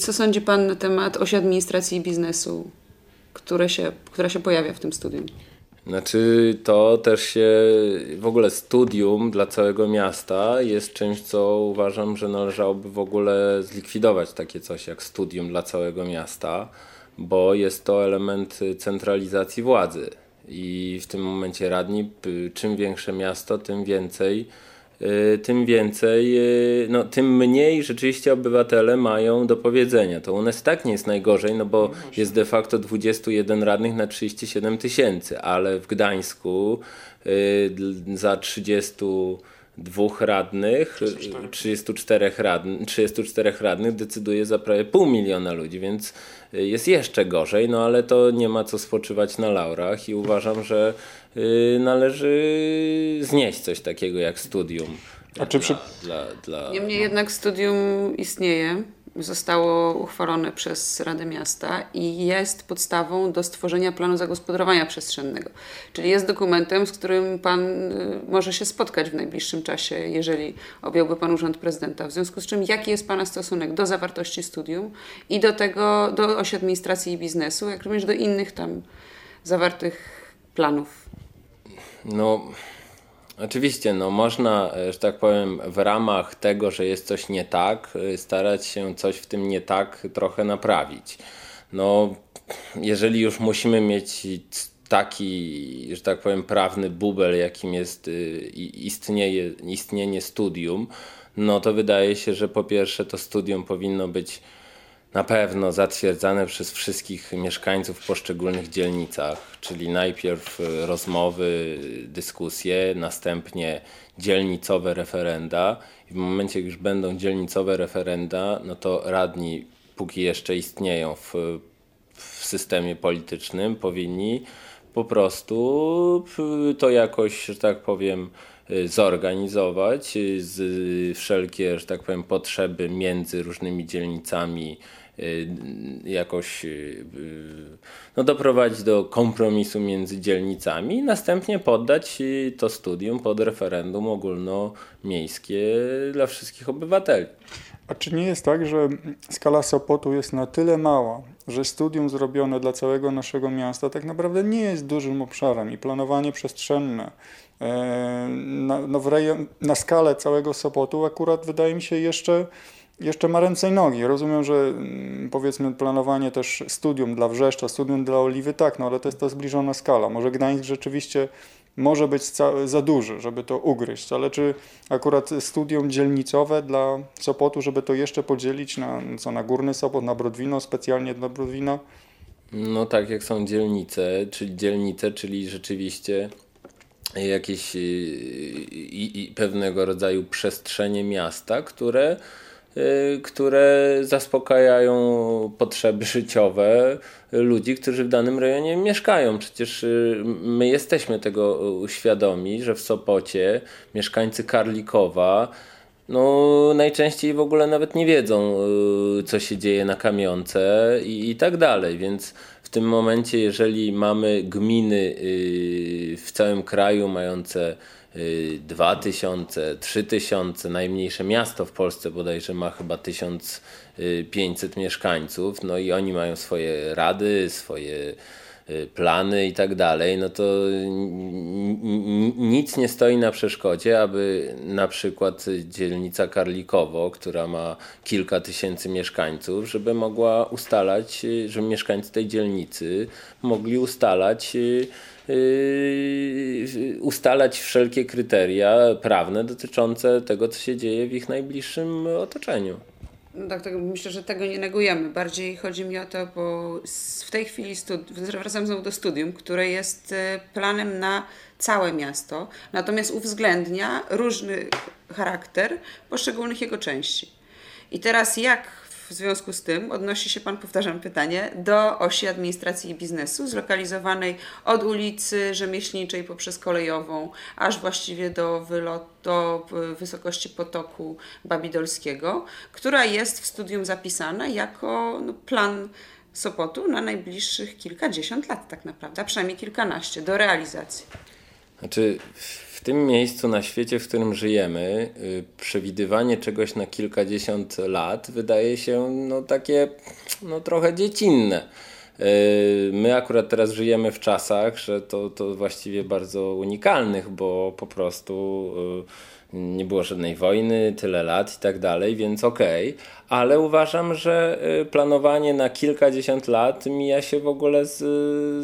Co sądzi Pan na temat osi administracji i biznesu, które się, która się pojawia w tym studium? Znaczy, to też się w ogóle studium dla całego miasta jest czymś, co uważam, że należałoby w ogóle zlikwidować takie coś jak studium dla całego miasta, bo jest to element centralizacji władzy. I w tym momencie radni, czym większe miasto, tym więcej tym więcej, y, no, tym mniej rzeczywiście obywatele mają do powiedzenia. To u nas tak nie jest najgorzej, no bo no jest de facto 21 radnych na 37 tysięcy, ale w Gdańsku y, za 30 dwóch radnych, 34 radnych, 34 radnych decyduje za prawie pół miliona ludzi, więc jest jeszcze gorzej, no ale to nie ma co spoczywać na laurach i uważam, że y, należy znieść coś takiego jak studium. A czy przy... dla, dla... Niemniej jednak studium istnieje zostało uchwalone przez Radę Miasta i jest podstawą do stworzenia planu zagospodarowania przestrzennego. Czyli jest dokumentem, z którym Pan y, może się spotkać w najbliższym czasie, jeżeli objąłby Pan Urząd Prezydenta. W związku z czym, jaki jest Pana stosunek do zawartości studium i do tego, do osi administracji i biznesu, jak również do innych tam zawartych planów? No Oczywiście, no można, e, że tak powiem, w ramach tego, że jest coś nie tak, e, starać się coś w tym nie tak trochę naprawić. No, jeżeli już musimy mieć taki, że tak powiem, prawny bubel, jakim jest e, istnieje, istnienie studium, no to wydaje się, że po pierwsze to studium powinno być na pewno zatwierdzane przez wszystkich mieszkańców w poszczególnych dzielnicach, czyli najpierw e, rozmowy, dyskusje, następnie dzielnicowe referenda. I w momencie, już będą dzielnicowe referenda, no to radni, póki jeszcze istnieją w, w systemie politycznym, powinni po prostu to jakoś, że tak powiem, e, zorganizować, e, z wszelkie, że tak powiem, potrzeby między różnymi dzielnicami jakoś y, y, no, doprowadzić do kompromisu między dzielnicami i następnie poddać to studium pod referendum ogólnomiejskie dla wszystkich obywateli. A czy nie jest tak, że skala Sopotu jest na tyle mała, że studium zrobione dla całego naszego miasta tak naprawdę nie jest dużym obszarem i planowanie przestrzenne e, na, no rejon, na skalę całego Sopotu akurat wydaje mi się jeszcze jeszcze ma ręce i nogi. Rozumiem, że mm, powiedzmy planowanie też studium dla Wrzeszcza, studium dla Oliwy, tak, no ale to jest to zbliżona skala. Może Gdańsk rzeczywiście może być za duży, żeby to ugryźć, ale czy akurat studium dzielnicowe dla Sopotu, żeby to jeszcze podzielić na, co, na Górny Sopot, na Brodwino, specjalnie dla Brodwina? No tak, jak są dzielnice, czyli dzielnice, czyli rzeczywiście jakieś i, i pewnego rodzaju przestrzenie miasta, które Y, które zaspokajają potrzeby życiowe ludzi, którzy w danym rejonie mieszkają. Przecież y, my jesteśmy tego świadomi, że w Sopocie mieszkańcy Karlikowa no, najczęściej w ogóle nawet nie wiedzą, y, co się dzieje na kamionce i, i tak dalej. Więc w tym momencie, jeżeli mamy gminy w całym kraju mające 2000, 3000, najmniejsze miasto w Polsce bodajże ma chyba 1500 mieszkańców, no i oni mają swoje rady, swoje y, plany i tak dalej, no to nic nie stoi na przeszkodzie, aby na przykład dzielnica Karlikowo, która ma kilka tysięcy mieszkańców, żeby mogła ustalać, y, żeby mieszkańcy tej dzielnicy mogli ustalać y, ustalać wszelkie kryteria prawne dotyczące tego, co się dzieje w ich najbliższym otoczeniu. Tak, tak, myślę, że tego nie negujemy. Bardziej chodzi mi o to, bo w tej chwili wracam znowu do studium, które jest e, planem na całe miasto, natomiast uwzględnia różny charakter poszczególnych jego części. I teraz jak w związku z tym odnosi się Pan, powtarzam pytanie, do osi administracji i biznesu, zlokalizowanej od ulicy Rzemieślniczej poprzez kolejową, aż właściwie do, wylot, do wysokości potoku Babidolskiego, która jest w studium zapisana jako no, plan Sopotu na najbliższych kilkadziesiąt lat tak naprawdę, a przynajmniej kilkanaście do realizacji. Znaczy, tym miejscu na świecie, w którym żyjemy, y, przewidywanie czegoś na kilkadziesiąt lat wydaje się no, takie no, trochę dziecinne. Y, my akurat teraz żyjemy w czasach, że to, to właściwie bardzo unikalnych, bo po prostu y, nie było żadnej wojny, tyle lat i tak dalej, więc okej, okay. ale uważam, że planowanie na kilkadziesiąt lat mija się w ogóle z,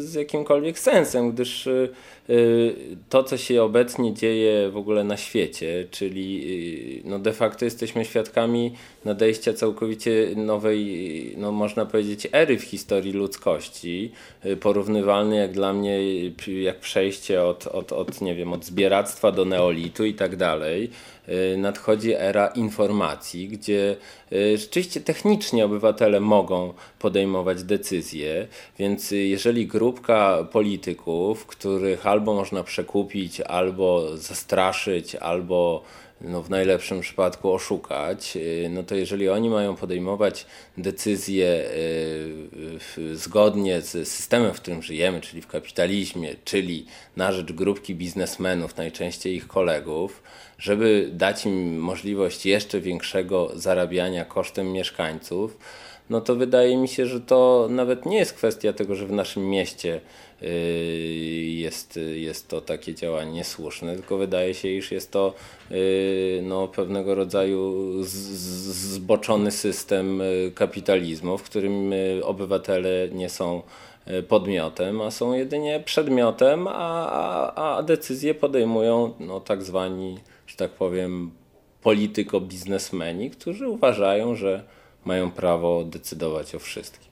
z jakimkolwiek sensem, gdyż Y, to, co się obecnie dzieje w ogóle na świecie, czyli y, no de facto jesteśmy świadkami nadejścia całkowicie nowej, no można powiedzieć, ery w historii ludzkości, y, porównywalny jak dla mnie, jak przejście od, od, od nie wiem, od zbieractwa do neolitu i tak dalej. Nadchodzi era informacji, gdzie rzeczywiście technicznie obywatele mogą podejmować decyzje, więc jeżeli grupka polityków, których albo można przekupić, albo zastraszyć, albo no w najlepszym przypadku oszukać, y, no to jeżeli oni mają podejmować decyzje y, zgodnie z systemem, w którym żyjemy, czyli w kapitalizmie, czyli na rzecz grupki biznesmenów, najczęściej ich kolegów, żeby dać im możliwość jeszcze większego zarabiania kosztem mieszkańców, no to wydaje mi się, że to nawet nie jest kwestia tego, że w naszym mieście yy, jest, jest to takie działanie niesłuszne, tylko wydaje się, iż jest to yy, no, pewnego rodzaju zboczony system yy, kapitalizmu, w którym obywatele nie są podmiotem, a są jedynie przedmiotem, a, a, a decyzje podejmują no, tak zwani, że tak powiem, polityko-biznesmeni, którzy uważają, że mają prawo decydować o wszystkim.